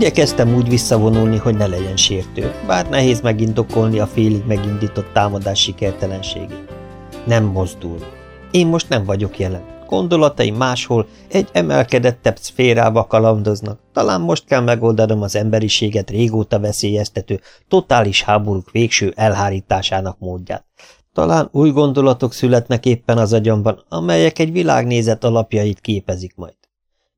Igyekeztem úgy visszavonulni, hogy ne legyen sértő, bár nehéz megindokolni a félig megindított támadás sikertelenségét. Nem mozdul. Én most nem vagyok jelen. Gondolataim máshol egy emelkedettebb szférába kalandoznak. Talán most kell megoldanom az emberiséget régóta veszélyeztető, totális háborúk végső elhárításának módját. Talán új gondolatok születnek éppen az agyamban, amelyek egy világnézet alapjait képezik majd.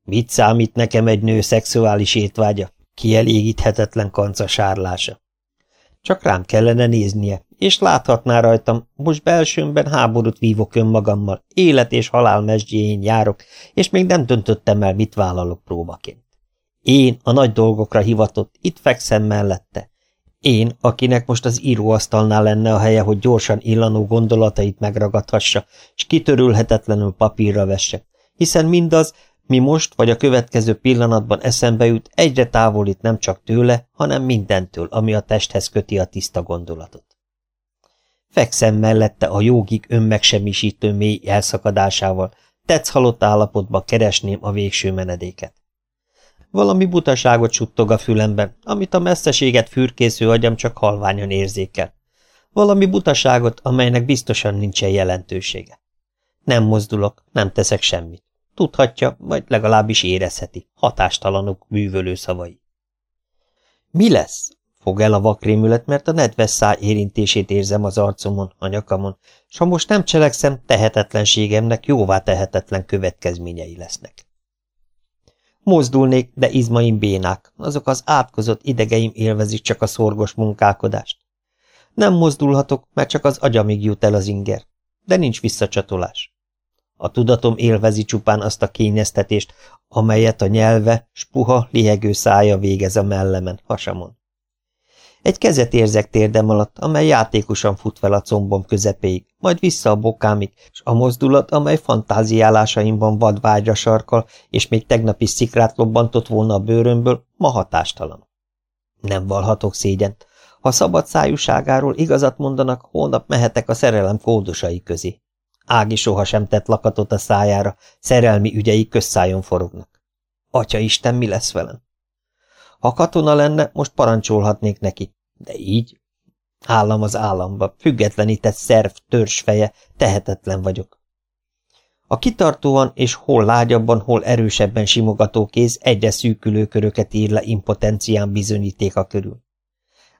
Mit számít nekem egy nő szexuális étvágya? Kielégíthetetlen kanca. Csak rám kellene néznie, és láthatná rajtam, most belsőmben háborút vívok önmagammal, élet és halál mesdjéjén járok, és még nem döntöttem el, mit vállalok próbaként. Én, a nagy dolgokra hivatott, itt fekszem mellette. Én, akinek most az íróasztalnál lenne a helye, hogy gyorsan illanó gondolatait megragadhassa, és kitörülhetetlenül papírra vesse, hiszen mindaz, mi most vagy a következő pillanatban eszembe jut, egyre távolít nem csak tőle, hanem mindentől, ami a testhez köti a tiszta gondolatot. Fekszem mellette a jogig önmegsemmisítő mély elszakadásával, tetsz halott állapotba keresném a végső menedéket. Valami butaságot suttog a fülemben, amit a messzeséget fürkésző agyam csak halványan érzékel. Valami butaságot, amelynek biztosan nincsen jelentősége. Nem mozdulok, nem teszek semmit. Tudhatja, vagy legalábbis érezheti, hatástalanok bűvölő szavai. Mi lesz? Fog el a vakrémület, mert a nedves száj érintését érzem az arcomon, a nyakamon, s ha most nem cselekszem, tehetetlenségemnek jóvá tehetetlen következményei lesznek. Mozdulnék, de izmaim bénák, azok az átkozott idegeim élvezik csak a szorgos munkálkodást. Nem mozdulhatok, mert csak az agyamig jut el az inger, de nincs visszacsatolás. A tudatom élvezi csupán azt a kényeztetést, amelyet a nyelve, s puha, lihegő szája végez a mellemen, hasamon. Egy kezet érzek térdem alatt, amely játékosan fut fel a combom közepéig, majd vissza a bokámig, és a mozdulat, amely fantáziálásaimban vadvágyra sarkal, és még tegnap is szikrát lobbantott volna a bőrömből, ma hatástalan. Nem valhatok szégyent. Ha szabad szájúságáról igazat mondanak, holnap mehetek a szerelem kódosai közé. Ági sohasem tett lakatot a szájára, szerelmi ügyei közszájon forognak. Atya Isten, mi lesz velem? Ha katona lenne, most parancsolhatnék neki, de így? Állam az államba, függetlenített szerv, törzsfeje, tehetetlen vagyok. A kitartóan és hol lágyabban, hol erősebben simogató kéz egyre szűkülő köröket ír le impotencián bizonyítéka körül.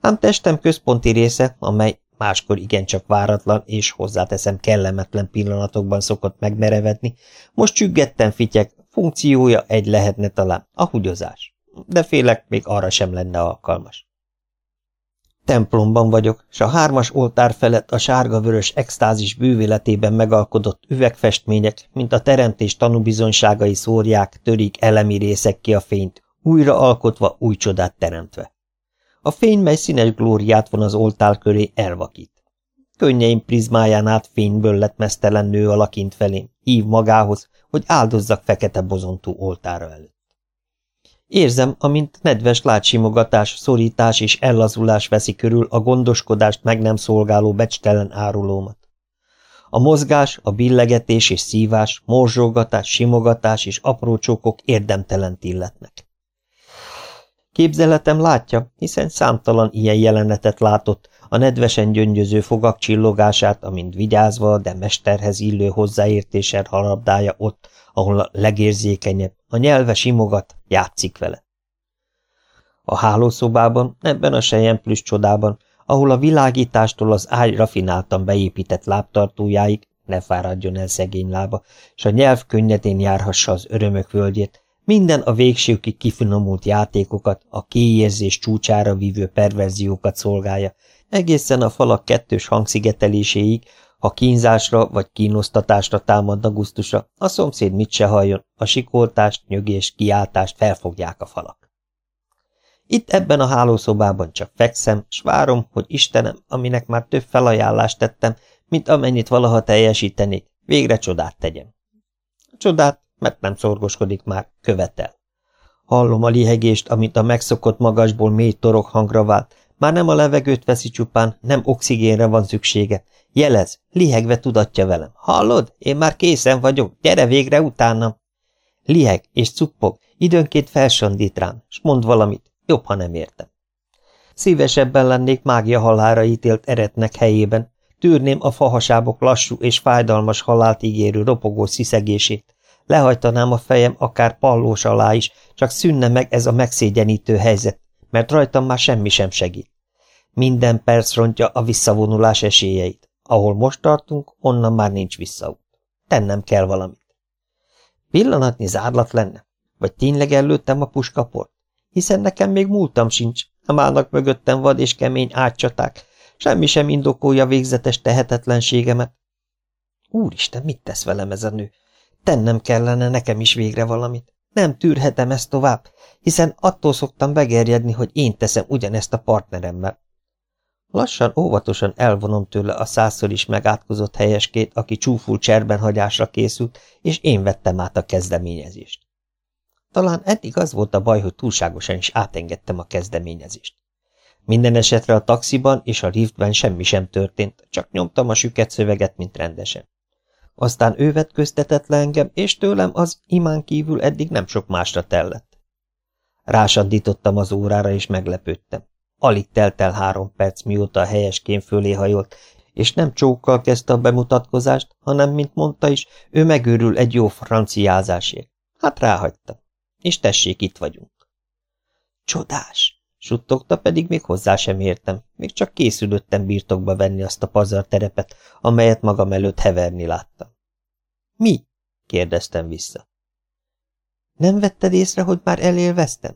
Ám testem központi része, amely máskor igencsak váratlan és hozzáteszem kellemetlen pillanatokban szokott megmerevedni, most csüggetten fityek, funkciója egy lehetne talán, a húgyozás. De félek, még arra sem lenne alkalmas. Templomban vagyok, s a hármas oltár felett a sárga-vörös extázis bűvéletében megalkodott üvegfestmények, mint a teremtés tanúbizonyságai szórják, törik elemi részek ki a fényt, újra alkotva, új csodát teremtve. A fény, mely színes glóriát von az oltár köré, elvakít. Könnyeim prizmáján át fényből lett mesztelen nő alakint felém, hív magához, hogy áldozzak fekete bozontú oltára előtt. Érzem, amint nedves látsimogatás, szorítás és ellazulás veszi körül a gondoskodást meg nem szolgáló becstelen árulómat. A mozgás, a billegetés és szívás, morzsolgatás, simogatás és apró csókok érdemtelen illetnek. Képzeletem látja, hiszen számtalan ilyen jelenetet látott, a nedvesen gyöngyöző fogak csillogását, amint vigyázva, de mesterhez illő hozzáértéssel harabdálja ott, ahol a legérzékenyebb, a nyelve simogat, játszik vele. A hálószobában, ebben a plüss csodában, ahol a világítástól az ágy rafináltan beépített lábtartójáig, ne fáradjon el szegény lába, és a nyelv könnyedén járhassa az örömök völgyét, minden a végsőkig kifinomult játékokat, a kiérzés csúcsára vívő perverziókat szolgálja, egészen a falak kettős hangszigeteléséig, ha kínzásra vagy kínosztatásra támadna gusztusa, a szomszéd mit se halljon, a sikoltást, nyögést, kiáltást felfogják a falak. Itt ebben a hálószobában csak fekszem, s várom, hogy Istenem, aminek már több felajánlást tettem, mint amennyit valaha teljesítenék, végre csodát tegyem. Csodát, mert nem szorgoskodik már, követel. Hallom a lihegést, amit a megszokott magasból mély torok hangra vált, már nem a levegőt veszi csupán, nem oxigénre van szüksége. Jelez, lihegve tudatja velem. Hallod? Én már készen vagyok, gyere végre utánam. Liheg és cuppog, időnként felsandít rám, s mond valamit, jobb, ha nem értem. Szívesebben lennék mágia halára ítélt eretnek helyében, tűrném a fahasábok lassú és fájdalmas halált ígérő ropogó sziszegését, lehajtanám a fejem akár pallós alá is, csak szűnne meg ez a megszégyenítő helyzet, mert rajtam már semmi sem segít. Minden perc rontja a visszavonulás esélyeit. Ahol most tartunk, onnan már nincs visszaút. Tennem kell valamit. Pillanatnyi zárlat lenne? Vagy tényleg előttem a puskaport? Hiszen nekem még múltam sincs, nem állnak mögöttem vad és kemény átcsaták, semmi sem indokolja végzetes tehetetlenségemet. Úristen, mit tesz velem ez a nő? Tennem kellene nekem is végre valamit. Nem tűrhetem ezt tovább, hiszen attól szoktam begerjedni, hogy én teszem ugyanezt a partneremmel. Lassan, óvatosan elvonom tőle a százszor is megátkozott helyeskét, aki csúful cserbenhagyásra készült, és én vettem át a kezdeményezést. Talán eddig az volt a baj, hogy túlságosan is átengedtem a kezdeményezést. Minden esetre a taxiban és a liftben semmi sem történt, csak nyomtam a süket szöveget, mint rendesen. Aztán ő vetköztetett le engem, és tőlem az imán kívül eddig nem sok másra tellett. Rásandítottam az órára, és meglepődtem. Alig telt el három perc, mióta a helyeskén fölé hajolt, és nem csókkal kezdte a bemutatkozást, hanem, mint mondta is, ő megőrül egy jó franciázásért. Hát ráhagytam. És tessék, itt vagyunk. Csodás! Suttogta, pedig még hozzá sem értem, még csak készülöttem birtokba venni azt a pazar terepet, amelyet magam előtt heverni láttam. Mi? kérdeztem vissza. Nem vetted észre, hogy már elélveztem?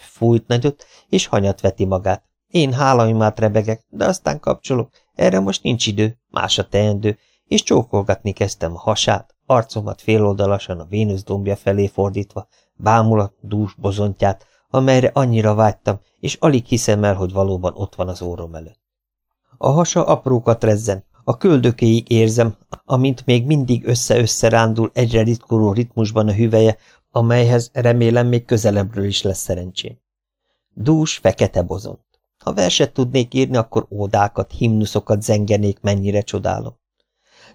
Fújt nagyot, és hanyat veti magát. Én hálaimát rebegek, de aztán kapcsolok. Erre most nincs idő, más a teendő, és csókolgatni kezdtem a hasát, arcomat féloldalasan a Vénusz dombja felé fordítva, bámulat dús bozontját, amelyre annyira vágytam, és alig hiszem el, hogy valóban ott van az órom előtt. A hasa aprókat rezzen, a köldökéig érzem, amint még mindig össze-össze rándul egyre ritkoló ritmusban a hüveje, amelyhez remélem még közelebbről is lesz szerencsém. Dús, fekete bozont. Ha verset tudnék írni, akkor ódákat, himnuszokat zengenék, mennyire csodálom.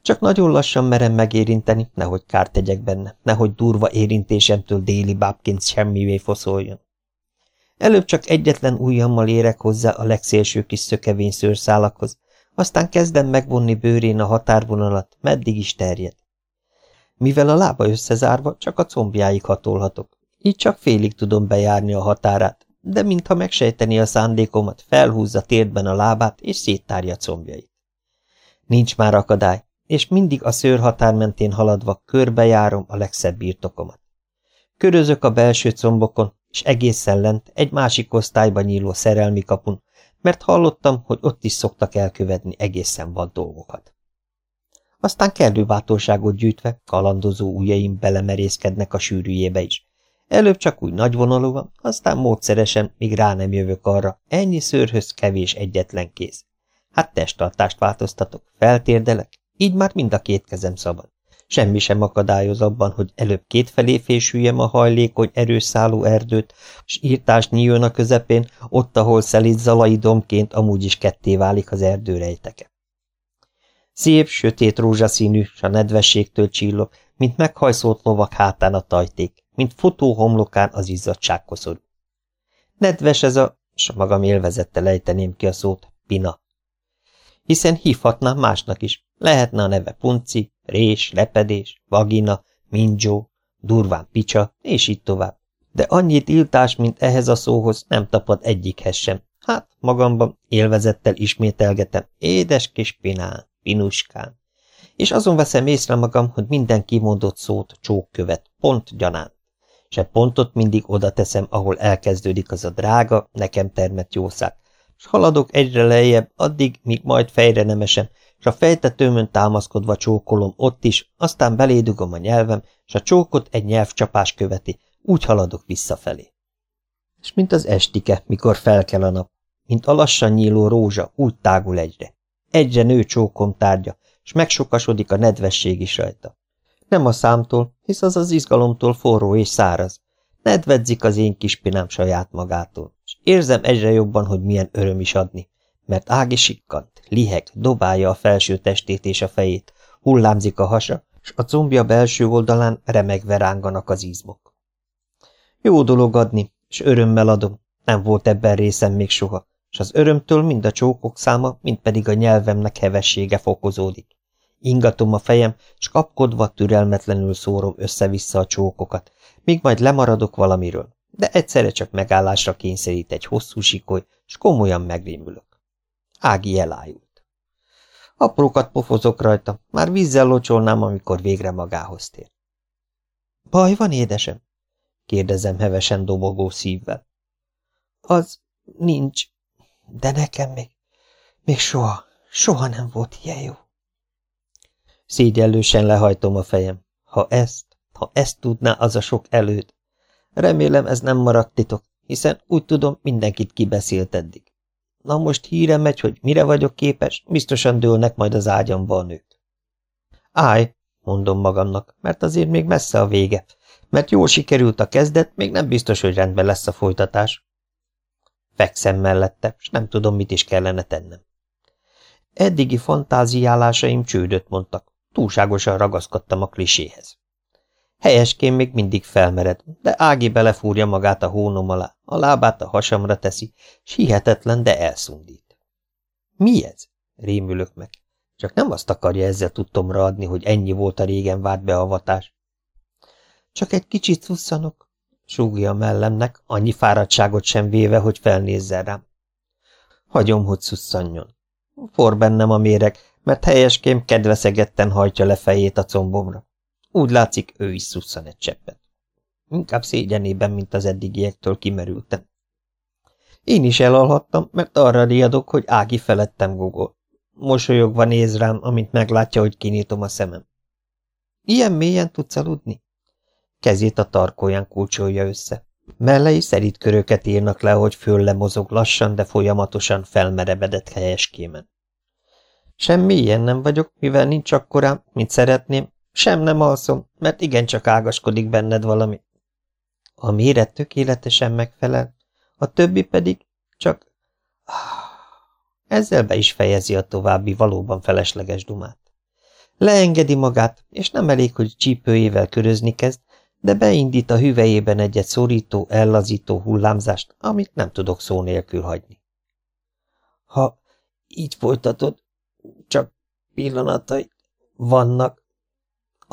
Csak nagyon lassan merem megérinteni, nehogy kárt tegyek benne, nehogy durva érintésemtől déli bábként semmivé foszoljon. Előbb csak egyetlen ujjammal érek hozzá a legszélső kis szökevény szőrszálakhoz, aztán kezdem megvonni bőrén a határvonalat, meddig is terjed. Mivel a lába összezárva, csak a combjáig hatolhatok, így csak félig tudom bejárni a határát, de mintha megsejteni a szándékomat, felhúzza térdben a lábát, és széttárja combjait. Nincs már akadály, és mindig a szőr határ mentén haladva körbejárom a legszebb birtokomat. Körözök a belső combokon, és egészen lent egy másik osztályba nyíló szerelmi kapun, mert hallottam, hogy ott is szoktak elkövetni egészen vad dolgokat. Aztán kellő bátorságot gyűjtve, kalandozó ujjaim belemerészkednek a sűrűjébe is. Előbb csak úgy nagyvonalúan, aztán módszeresen, míg rá nem jövök arra, ennyi szőrhöz kevés egyetlen kéz. Hát testtartást változtatok, feltérdelek, így már mind a két kezem szabad. Semmi sem akadályoz abban, hogy előbb kétfelé fésüljem a hajlékony, erős szálú erdőt, s írtás nyíljon a közepén, ott, ahol szelít zalai domként amúgy is ketté válik az erdő rejteke. Szép, sötét rózsaszínű, s a nedvességtől csillog, mint meghajszolt lovak hátán a tajték, mint fotó homlokán az izzadság koszorú. Nedves ez a, s magam élvezettel ejteném ki a szót, pina. Hiszen hívhatnám másnak is, lehetne a neve punci, rés, repedés, vagina, mindzsó, durván picsa, és így tovább. De annyit iltás, mint ehhez a szóhoz nem tapad egyikhez sem. Hát, magamban élvezettel ismételgetem, édes kis pinán, pinuskán. És azon veszem észre magam, hogy minden kimondott szót csók követ, pont gyanánt. Se pontot mindig oda teszem, ahol elkezdődik az a drága, nekem termett jószág, s haladok egyre lejjebb, addig, míg majd fejre nem esem, s a fejtetőmön támaszkodva csókolom ott is, aztán belédugom a nyelvem, s a csókot egy nyelvcsapás követi, úgy haladok visszafelé. És mint az estike, mikor felkel a nap, mint a lassan nyíló rózsa, úgy tágul egyre. Egyre nő csókom tárgya, s megsokasodik a nedvesség is rajta. Nem a számtól, hisz az az izgalomtól forró és száraz. Nedvedzik az én kispinám saját magától, és érzem egyre jobban, hogy milyen öröm is adni, mert Ági sikkant, liheg, dobálja a felső testét és a fejét, hullámzik a hasa, s a combja belső oldalán remegve ránganak az izmok. Jó dolog adni, és örömmel adom, nem volt ebben részem még soha, és az örömtől mind a csókok száma, mind pedig a nyelvemnek hevessége fokozódik. Ingatom a fejem, s kapkodva türelmetlenül szórom össze-vissza a csókokat, míg majd lemaradok valamiről, de egyszerre csak megállásra kényszerít egy hosszú sikoly, s komolyan megrémülök. Ági elájult. Aprókat pofozok rajta, már vízzel locsolnám, amikor végre magához tér. Baj van, édesem? kérdezem hevesen dobogó szívvel. Az nincs, de nekem még, még soha, soha nem volt ilyen jó. Szégyellősen lehajtom a fejem. Ha ezt, ha ezt tudná az a sok előd. Remélem ez nem maradt titok, hiszen úgy tudom, mindenkit kibeszélt eddig. Na most híre megy, hogy mire vagyok képes, biztosan dőlnek majd az ágyamba a nők. Állj, mondom magamnak, mert azért még messze a vége, mert jól sikerült a kezdet, még nem biztos, hogy rendben lesz a folytatás. Fekszem mellette, és nem tudom, mit is kellene tennem. Eddigi fantáziálásaim csődöt mondtak, túlságosan ragaszkodtam a kliséhez. Helyeskén még mindig felmered, de Ági belefúrja magát a hónom alá, a lábát a hasamra teszi, s hihetetlen, de elszundít. Mi ez? rémülök meg. Csak nem azt akarja ezzel tudtomra adni, hogy ennyi volt a régen várt beavatás. Csak egy kicsit szusszanok, súgja a mellemnek, annyi fáradtságot sem véve, hogy felnézzen rám. Hagyom, hogy szusszanjon. For bennem a méreg, mert helyeském kedveszegetten hajtja le fejét a combomra. Úgy látszik, ő is szusszan egy cseppet. Inkább szégyenében, mint az eddigiektől kimerültem. Én is elalhattam, mert arra riadok, hogy Ági felettem gugol. Mosolyogva néz rám, amint meglátja, hogy kinyitom a szemem. Ilyen mélyen tudsz aludni? Kezét a tarkóján kulcsolja össze. Mellei szerít köröket írnak le, hogy fölle mozog lassan, de folyamatosan felmerebedett helyeskémen. Sem mélyen nem vagyok, mivel nincs akkorám, mint szeretném, sem nem alszom, mert igencsak ágaskodik benned valami. A méret tökéletesen megfelel, a többi pedig csak... Ezzel be is fejezi a további valóban felesleges dumát. Leengedi magát, és nem elég, hogy csípőjével körözni kezd, de beindít a hüvelyében egyet szorító, ellazító hullámzást, amit nem tudok szó nélkül hagyni. Ha így folytatod, csak pillanatai vannak.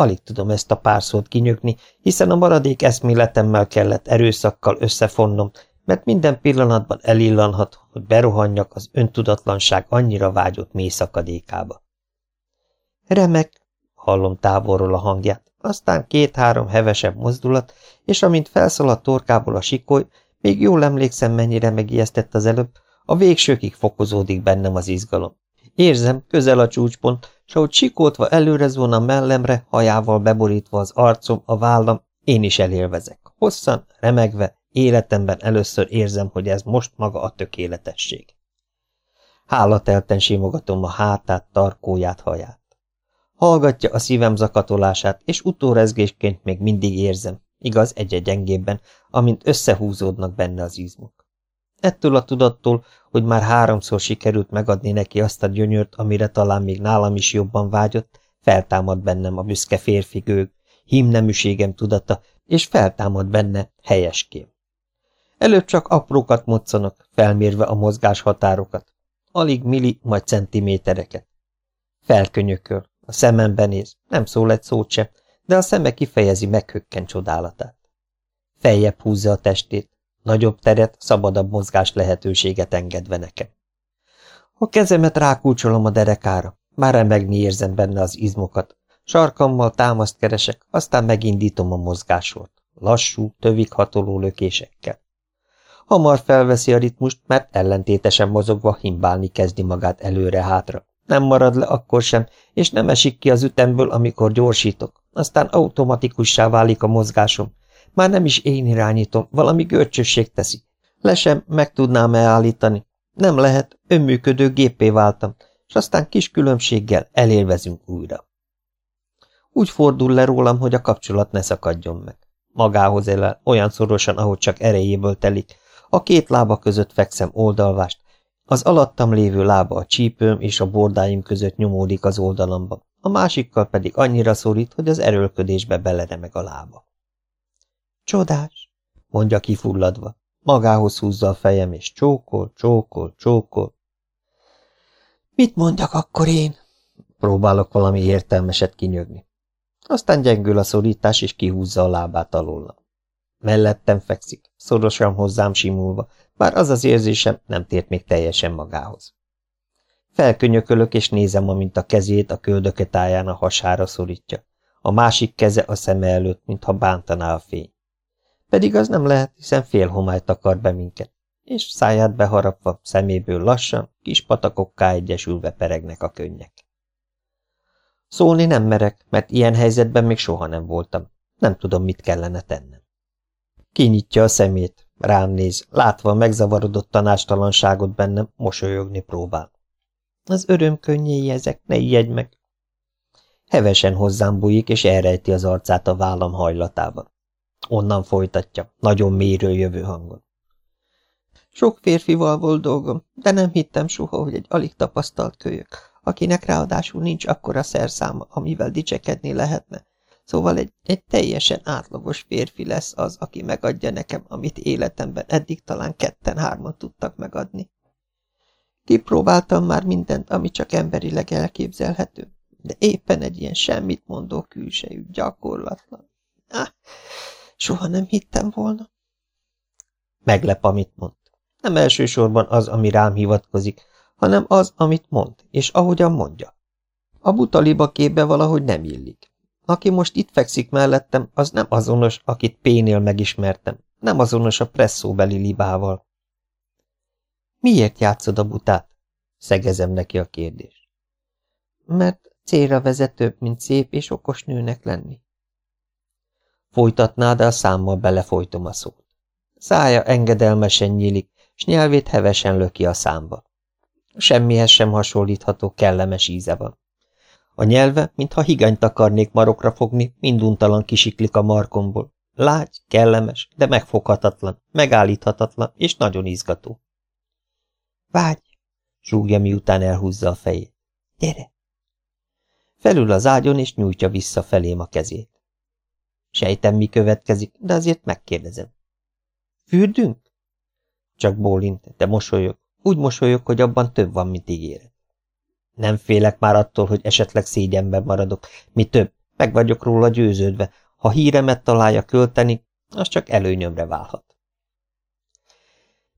Alig tudom ezt a pár szót kinyögni, hiszen a maradék eszméletemmel kellett erőszakkal összefonnom, mert minden pillanatban elillanhat, hogy berohanjak az öntudatlanság annyira vágyott mély szakadékába. Remek, hallom távolról a hangját, aztán két-három hevesebb mozdulat, és amint felszaladt torkából a sikoly, még jól emlékszem, mennyire megijesztett az előbb, a végsőkig fokozódik bennem az izgalom. Érzem, közel a csúcspont, s ahogy sikoltva előre zón a mellemre, hajával beborítva az arcom, a vállam, én is elélvezek. Hosszan, remegve, életemben először érzem, hogy ez most maga a tökéletesség. Hálatelten simogatom a hátát, tarkóját, haját. Hallgatja a szívem zakatolását, és utórezgésként még mindig érzem, igaz, egy-egy gyengébben, amint összehúzódnak benne az izmok. Ettől a tudattól, hogy már háromszor sikerült megadni neki azt a gyönyört, amire talán még nálam is jobban vágyott, feltámad bennem a büszke férfi gőg, hímneműségem tudata, és feltámad benne helyeském. Előbb csak aprókat moccanok, felmérve a mozgás határokat, alig milli, majd centimétereket. Felkönyököl, a szemembe néz, nem szól egy szót se, de a szeme kifejezi meghökken csodálatát. Feljebb húzza a testét, Nagyobb teret, szabadabb mozgás lehetőséget engedve nekem. A kezemet rákulcsolom a derekára, már remegni érzem benne az izmokat. Sarkammal támaszt keresek, aztán megindítom a mozgásort. Lassú, tövig hatoló lökésekkel. Hamar felveszi a ritmust, mert ellentétesen mozogva himbálni kezdi magát előre-hátra. Nem marad le akkor sem, és nem esik ki az ütemből, amikor gyorsítok. Aztán automatikussá válik a mozgásom, már nem is én irányítom, valami görcsösség teszi. Le sem meg tudnám elállítani. Nem lehet, önműködő gépé váltam, és aztán kis különbséggel elélvezünk újra. Úgy fordul le rólam, hogy a kapcsolat ne szakadjon meg. Magához el olyan szorosan, ahogy csak erejéből telik. A két lába között fekszem oldalvást, az alattam lévő lába a csípőm és a bordáim között nyomódik az oldalamba, a másikkal pedig annyira szorít, hogy az erőlködésbe beleremeg a lába. Csodás, mondja kifulladva. Magához húzza a fejem, és csókol, csókol, csókol. Mit mondjak akkor én? Próbálok valami értelmeset kinyögni. Aztán gyengül a szorítás, és kihúzza a lábát alóla. Mellettem fekszik, szorosan hozzám simulva, bár az az érzésem nem tért még teljesen magához. Felkönyökölök, és nézem, amint a kezét a köldöketáján a hasára szorítja. A másik keze a szeme előtt, mintha bántaná a fény. Pedig az nem lehet, hiszen fél homályt akar be minket, és száját beharapva, szeméből lassan, kis patakokká egyesülve peregnek a könnyek. Szólni nem merek, mert ilyen helyzetben még soha nem voltam. Nem tudom, mit kellene tennem. Kinyitja a szemét, rám néz, látva a megzavarodott tanástalanságot bennem, mosolyogni próbál. Az öröm könnyéi ezek, ne ijedj meg! Hevesen hozzám bújik, és elrejti az arcát a vállam hajlatában. Onnan folytatja, nagyon mélyről jövő hangon. Sok férfival volt dolgom, de nem hittem soha, hogy egy alig tapasztalt kölyök, akinek ráadásul nincs akkora szerszáma, amivel dicsekedni lehetne. Szóval egy, egy teljesen átlagos férfi lesz az, aki megadja nekem, amit életemben eddig talán ketten-hárman tudtak megadni. Kipróbáltam már mindent, ami csak emberileg elképzelhető, de éppen egy ilyen semmit mondó külsejű, gyakorlatlan. Ah, soha nem hittem volna. Meglep, amit mond. Nem elsősorban az, ami rám hivatkozik, hanem az, amit mond, és ahogyan mondja. A buta képbe valahogy nem illik. Aki most itt fekszik mellettem, az nem azonos, akit Pénél megismertem, nem azonos a presszóbeli libával. Miért játszod a butát? Szegezem neki a kérdést. Mert célra vezetőbb, mint szép és okos nőnek lenni. Folytatná, de a számmal belefolytom a szót. Szája engedelmesen nyílik, s nyelvét hevesen löki a számba. Semmihez sem hasonlítható kellemes íze van. A nyelve, mintha higanyt akarnék marokra fogni, minduntalan kisiklik a markomból. Lágy, kellemes, de megfoghatatlan, megállíthatatlan és nagyon izgató. Vágy, zsúgja, miután elhúzza a fejét. Gyere! Felül az ágyon, és nyújtja vissza felém a kezét. Sejtem, mi következik, de azért megkérdezem. Fürdünk? Csak bólint, de mosolyog. Úgy mosolyog, hogy abban több van, mint ígéret. Nem félek már attól, hogy esetleg szégyenben maradok. Mi több, meg vagyok róla győződve. Ha híremet találja költeni, az csak előnyömre válhat.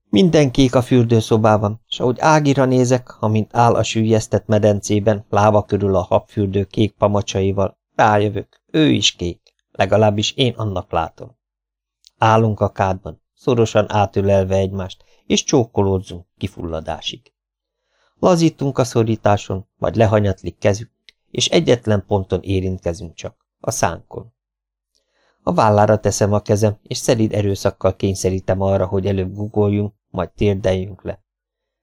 Minden kék a fürdőszobában, s ahogy Ágira nézek, amint áll a sűjesztett medencében, láva körül a habfürdő kék pamacsaival, rájövök, ő is kék, legalábbis én annak látom. Állunk a kádban, szorosan átölelve egymást, és csókolódzunk kifulladásig. Lazítunk a szorításon, vagy lehanyatlik kezük, és egyetlen ponton érintkezünk csak, a szánkon. A vállára teszem a kezem, és szelíd erőszakkal kényszerítem arra, hogy előbb gugoljunk, majd térdeljünk le.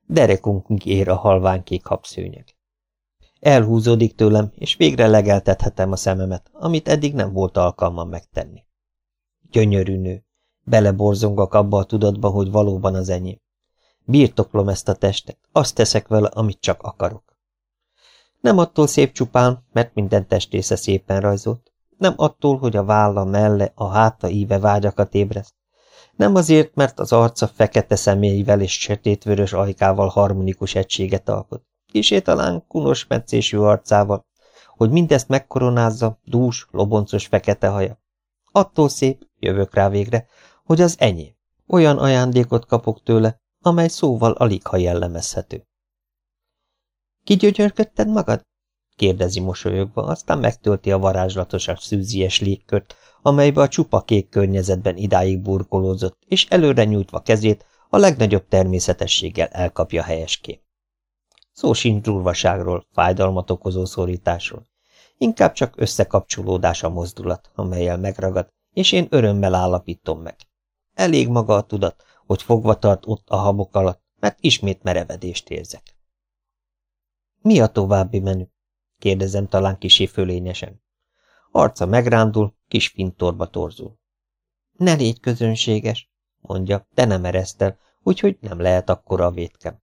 Derekunkig ér a halványkék habszőnyeg. Elhúzódik tőlem, és végre legeltethetem a szememet, amit eddig nem volt alkalmam megtenni. Gyönyörű nő, Beleborzongok abba a tudatba, hogy valóban az enyém. Birtoklom ezt a testet, azt teszek vele, amit csak akarok. Nem attól szép csupán, mert minden testrésze szépen rajzolt, nem attól, hogy a válla, melle, a háta íve vágyakat ébreszt, nem azért, mert az arca fekete személyével és sötétvörös ajkával harmonikus egységet alkot, kisé talán kunos meccésű arcával, hogy mindezt megkoronázza dús, loboncos fekete haja. Attól szép, jövök rá végre, hogy az enyém. Olyan ajándékot kapok tőle, amely szóval alig ha jellemezhető. Kigyögyörködted magad? kérdezi mosolyogva, aztán megtölti a varázslatosan szűzies légkört, amelybe a csupa kék környezetben idáig burkolózott, és előre nyújtva kezét a legnagyobb természetességgel elkapja helyeskép. Szó sincs durvaságról, fájdalmat okozó szorításról. Inkább csak összekapcsolódás a mozdulat, amelyel megragad, és én örömmel állapítom meg. Elég maga a tudat, hogy fogva tart ott a habok alatt, mert ismét merevedést érzek. Mi a további menü? kérdezem talán kisé fölényesen. Arca megrándul, kis fintorba torzul. Ne légy közönséges, mondja, de nem eresztel, úgyhogy nem lehet akkora a vétkem.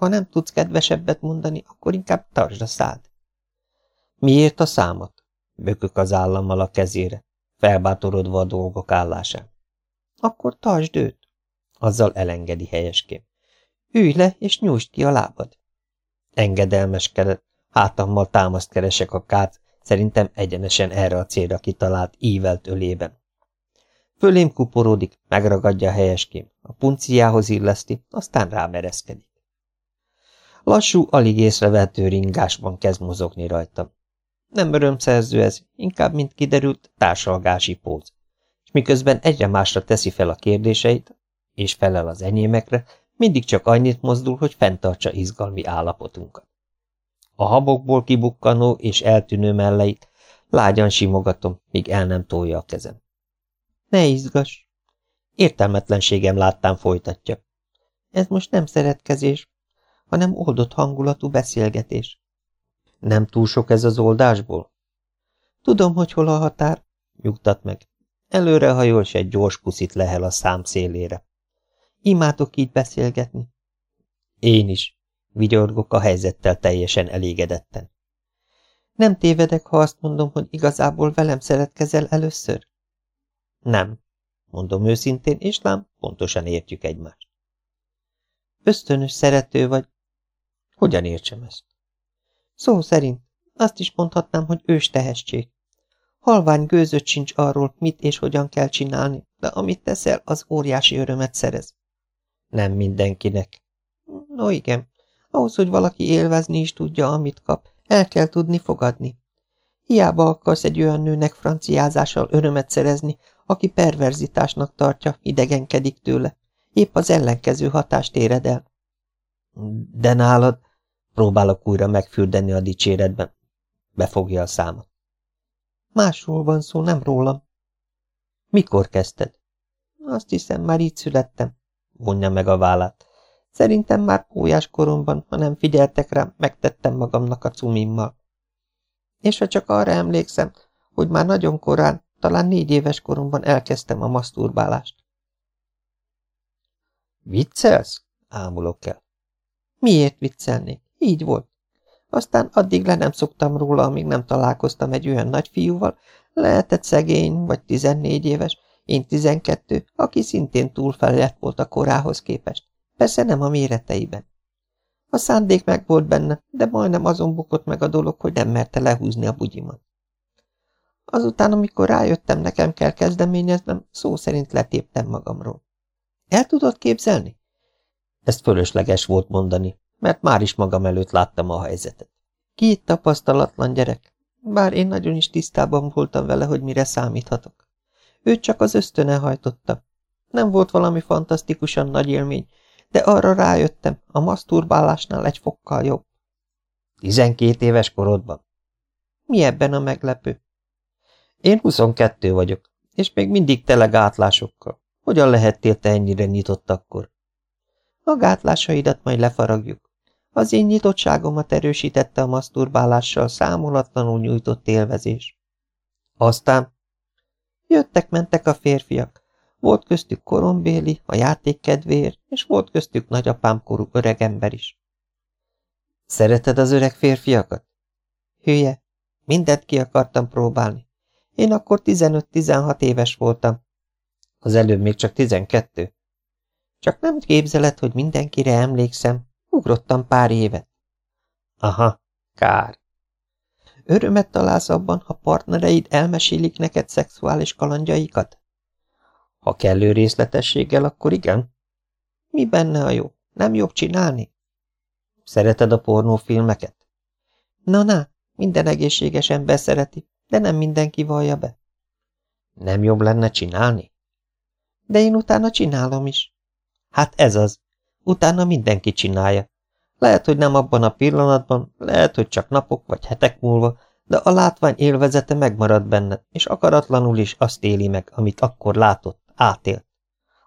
Ha nem tudsz kedvesebbet mondani, akkor inkább tartsd a szád. Miért a számot? Bökök az állammal a kezére, felbátorodva a dolgok állásán. Akkor tartsd őt. Azzal elengedi helyeském. Ülj le, és nyújtsd ki a lábad. Engedelmeskedett, hátammal támaszt keresek a kát, szerintem egyenesen erre a célra kitalált ívelt ölében. Fölém kuporódik, megragadja a helyeském, a punciához illeszti, aztán rámereszkedik. Lassú, alig észrevehető ringásban kezd mozogni rajtam. Nem örömszerző ez, inkább, mint kiderült, társalgási póz. És miközben egyre másra teszi fel a kérdéseit, és felel az enyémekre, mindig csak annyit mozdul, hogy fenntartsa izgalmi állapotunkat. A habokból kibukkanó és eltűnő melleit lágyan simogatom, míg el nem tolja a kezem. Ne izgass! Értelmetlenségem láttán folytatja. Ez most nem szeretkezés, hanem oldott hangulatú beszélgetés. Nem túl sok ez az oldásból? Tudom, hogy hol a határ, nyugtat meg. Előre hajol, s egy gyors puszit lehel a szám szélére. Imádok így beszélgetni. Én is, vigyorgok a helyzettel teljesen elégedetten. Nem tévedek, ha azt mondom, hogy igazából velem szeretkezel először? Nem, mondom őszintén, és lám, pontosan értjük egymást. Ösztönös szerető vagy. Hogyan értsem ezt? Szó szerint. Azt is mondhatnám, hogy ős tehetség. Halvány gőzött sincs arról, mit és hogyan kell csinálni, de amit teszel, az óriási örömet szerez. Nem mindenkinek. No igen, ahhoz, hogy valaki élvezni is tudja, amit kap, el kell tudni fogadni. Hiába akarsz egy olyan nőnek franciázással örömet szerezni, aki perverzitásnak tartja, idegenkedik tőle. Épp az ellenkező hatást éred el. De nálad próbálok újra megfürdeni a dicséretben. Befogja a számot. Másról van szó, nem rólam. Mikor kezdted? Azt hiszem, már így születtem. Vonja meg a vállát. Szerintem már pólyás koromban, ha nem figyeltek rám, megtettem magamnak a cumimmal. És ha csak arra emlékszem, hogy már nagyon korán, talán négy éves koromban elkezdtem a maszturbálást. Viccelsz? Ámulok el. Miért viccelnék? Így volt. Aztán addig le nem szoktam róla, amíg nem találkoztam egy olyan nagyfiúval, lehetett szegény, vagy tizennégy éves, én tizenkettő, aki szintén túlfejlett volt a korához képest. Persze nem a méreteiben. A szándék meg volt benne, de majdnem azon bukott meg a dolog, hogy nem merte lehúzni a bugyimat. Azután, amikor rájöttem, nekem kell kezdeményeznem, szó szerint letéptem magamról. El tudod képzelni? Ezt fölösleges volt mondani, mert már is magam előtt láttam a helyzetet. Két tapasztalatlan gyerek, bár én nagyon is tisztában voltam vele, hogy mire számíthatok. Őt csak az ösztöne hajtotta. Nem volt valami fantasztikusan nagy élmény, de arra rájöttem, a maszturbálásnál egy fokkal jobb. Tizenkét éves korodban? Mi ebben a meglepő? Én huszonkettő vagyok, és még mindig tele gátlásokkal. Hogyan lehettél te ennyire nyitott akkor? A gátlásaidat majd lefaragjuk. Az én nyitottságomat erősítette a maszturbálással számolatlanul nyújtott élvezés. Aztán? Jöttek-mentek a férfiak. Volt köztük korombéli, a játék kedvéért, és volt köztük korú öregember is. Szereted az öreg férfiakat? Hülye, mindent ki akartam próbálni. Én akkor 15-16 éves voltam. Az előbb még csak 12. Csak nem képzeled, hogy mindenkire emlékszem. Ugrottam pár évet. Aha, kár. Örömet találsz abban, ha partnereid elmesélik neked szexuális kalandjaikat? Ha kellő részletességgel, akkor igen. Mi benne a jó? Nem jobb csinálni? Szereted a pornófilmeket? Na-na, minden egészséges ember szereti, de nem mindenki vallja be. Nem jobb lenne csinálni? De én utána csinálom is. Hát ez az. Utána mindenki csinálja. Lehet, hogy nem abban a pillanatban, lehet, hogy csak napok vagy hetek múlva, de a látvány élvezete megmarad benned, és akaratlanul is azt éli meg, amit akkor látott, átélt.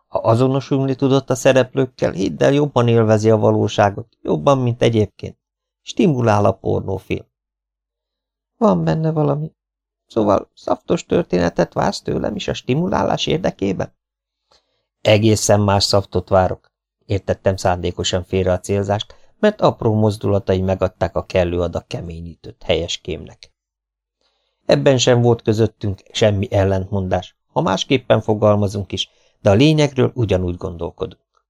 Ha azonosulni tudott a szereplőkkel, hidd el, jobban élvezi a valóságot, jobban, mint egyébként. Stimulál a pornófilm. Van benne valami. Szóval szaftos történetet vársz tőlem is a stimulálás érdekében? Egészen más szaftot várok. Értettem szándékosan félre a célzást, mert apró mozdulatai megadták a kellő adag keményítőt helyes kémnek. Ebben sem volt közöttünk semmi ellentmondás, ha másképpen fogalmazunk is, de a lényegről ugyanúgy gondolkodunk.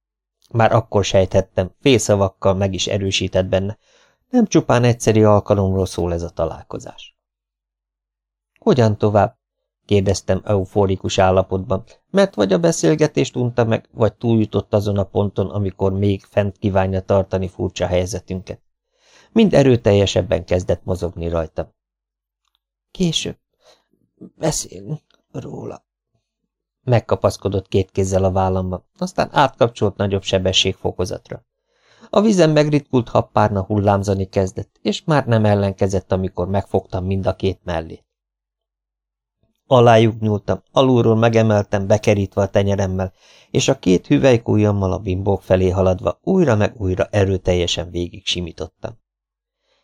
Már akkor sejthettem, félszavakkal meg is erősített benne, nem csupán egyszeri alkalomról szól ez a találkozás. Hogyan tovább? Kérdeztem euforikus állapotban, mert vagy a beszélgetést unta meg, vagy túljutott azon a ponton, amikor még fent kívánja tartani furcsa helyzetünket. Mind erőteljesebben kezdett mozogni rajtam. Később beszélünk róla. Megkapaszkodott két kézzel a vállamba, aztán átkapcsolt nagyobb sebességfokozatra. A vizen megritkult happárna hullámzani kezdett, és már nem ellenkezett, amikor megfogtam mind a két mellét. Alájuk nyúltam, alulról megemeltem, bekerítve a tenyeremmel, és a két hüvelykújjammal a bimbók felé haladva újra meg újra erőteljesen végig simítottam.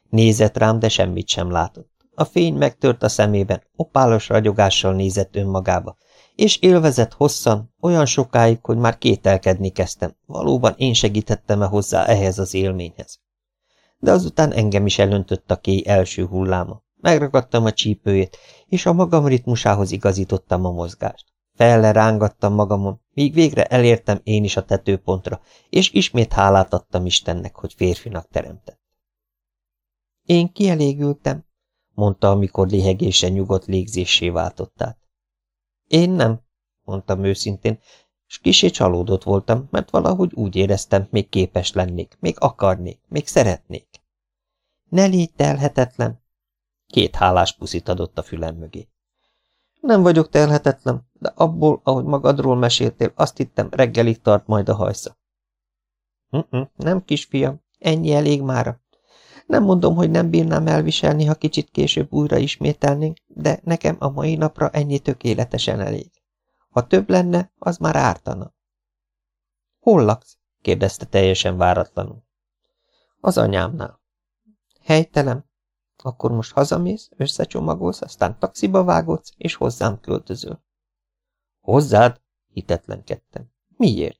Nézett rám, de semmit sem látott. A fény megtört a szemében, opálos ragyogással nézett önmagába, és élvezett hosszan, olyan sokáig, hogy már kételkedni kezdtem, valóban én segítettem-e hozzá ehhez az élményhez. De azután engem is elöntött a kéj első hulláma. Megragadtam a csípőjét, és a magam ritmusához igazítottam a mozgást. Felle rángattam magamon, míg végre elértem én is a tetőpontra, és ismét hálát adtam Istennek, hogy férfinak teremtett. Én kielégültem, mondta, amikor léhegésen nyugodt légzésé váltottát. Én nem, mondtam őszintén, és kisé csalódott voltam, mert valahogy úgy éreztem, még képes lennék, még akarnék, még szeretnék. Ne légy telhetetlen, Két hálás puszit adott a fülem mögé. Nem vagyok telhetetlen, de abból, ahogy magadról meséltél, azt hittem, reggelig tart majd a hajsza. Uh -uh, nem, kisfiam, ennyi elég mára. Nem mondom, hogy nem bírnám elviselni, ha kicsit később újra ismételnénk, de nekem a mai napra ennyi tökéletesen elég. Ha több lenne, az már ártana. Hol laksz? kérdezte teljesen váratlanul. Az anyámnál. Helytelem, akkor most hazamész, összecsomagolsz, aztán taxiba vágódsz, és hozzám költözöl. Hozzád? Hitetlenkedtem. Miért?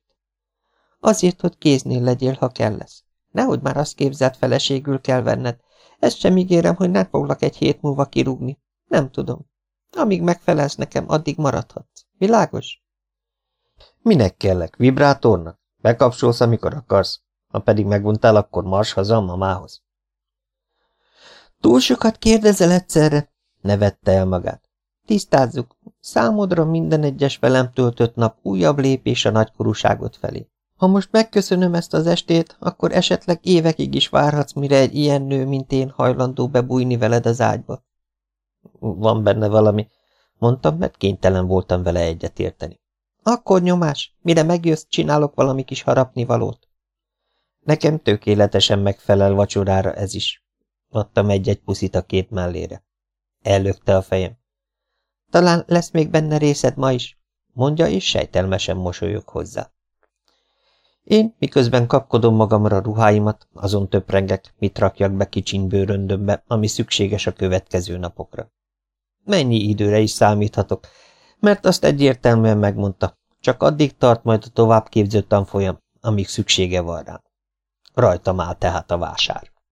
Azért, hogy kéznél legyél, ha kell lesz. Nehogy már azt képzelt feleségül kell venned. Ezt sem ígérem, hogy nem foglak egy hét múlva kirúgni. Nem tudom. Amíg megfelelsz nekem, addig maradhatsz. Világos? Minek kellek? Vibrátornak? Bekapcsolsz, amikor akarsz. Ha pedig megvontál, akkor mars haza a mamához. Túl sokat kérdezel egyszerre, nevette el magát. Tisztázzuk, számodra minden egyes velem töltött nap újabb lépés a nagykorúságot felé. Ha most megköszönöm ezt az estét, akkor esetleg évekig is várhatsz, mire egy ilyen nő, mint én hajlandó bebújni veled az ágyba. Van benne valami, mondtam, mert kénytelen voltam vele egyetérteni. Akkor nyomás, mire megjössz, csinálok valami kis harapnivalót. Nekem tökéletesen megfelel vacsorára ez is. Adtam egy-egy puszit a két mellére. Ellökte a fejem. Talán lesz még benne részed ma is, mondja, és sejtelmesen mosolyog hozzá. Én, miközben kapkodom magamra a ruháimat, azon töprengek, mit rakjak be kicsiny bőröndömbe, ami szükséges a következő napokra. Mennyi időre is számíthatok, mert azt egyértelműen megmondta, csak addig tart majd a továbbképző tanfolyam, amíg szüksége van rám. Rajtam áll tehát a vásár.